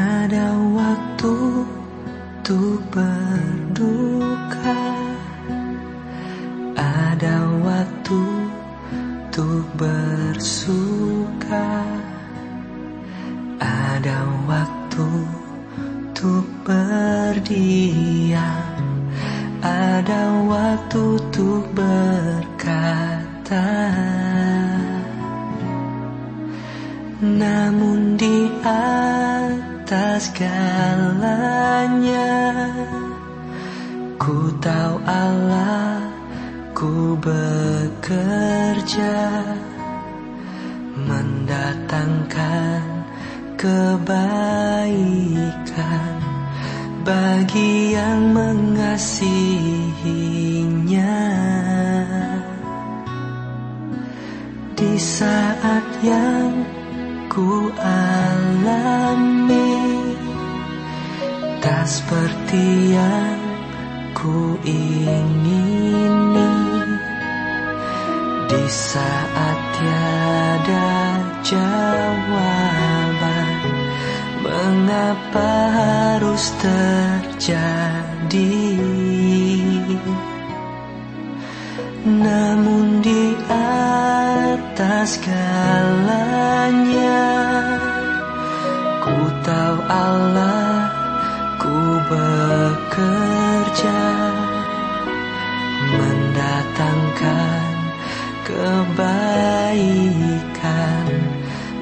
ada waktu untuk berduka Ada waktu untuk bersuka Ada waktu untuk berdiam Ada waktu untuk berkah. Segalanya. Ku tahu Allah ku bekerja. Mendatangkan kebaikan Bagi yang mengasihinya. Di saat yang ku alami Seperti yang ku ingini. Di saat tiada jawaban Mengapa harus terjadi? Namun di atas segalanya bekerja Mendatangkan kebaikan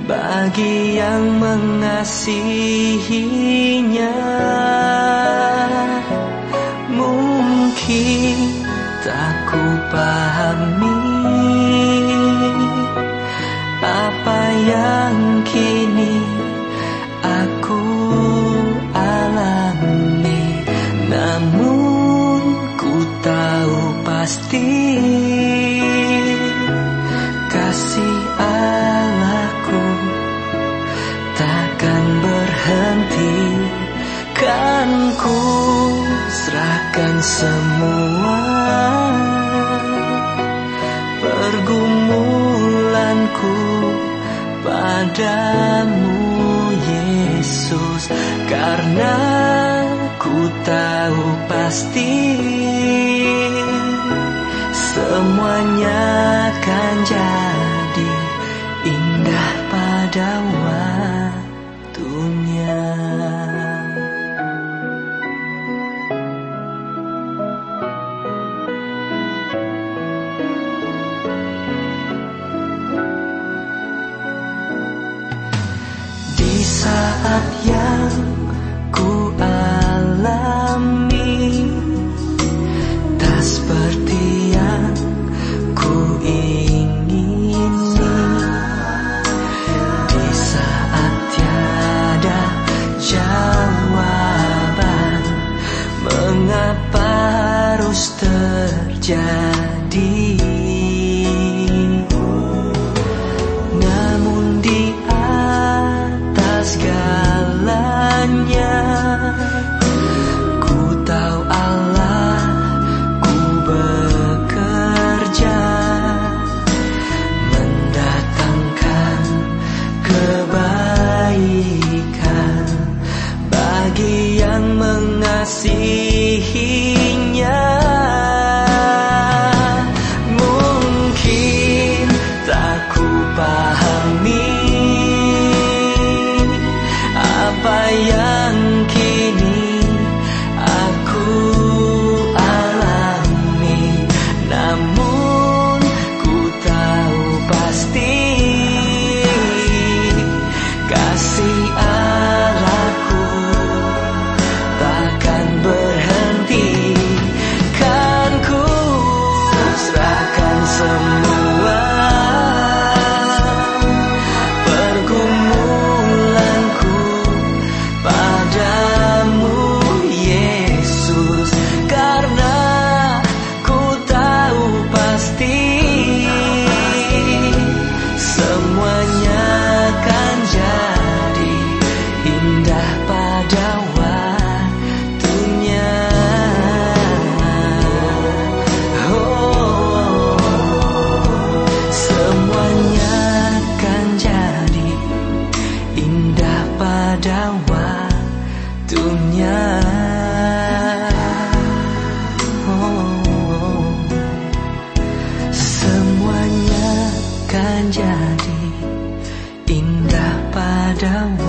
Bagi yang mengasihinya. Mungkin tak ku pahami Apa yang kini Kasih Allahku takkan berhenti. Kan ku serahkan semua. Pergumulanku padamu Yesus. Karena ku tahu pasti Semuanya akan jadi indah pada waktunya. Di saat yang terjadi Kasih pada waktunya oh, Semuanya kan jadi indah pada waktunya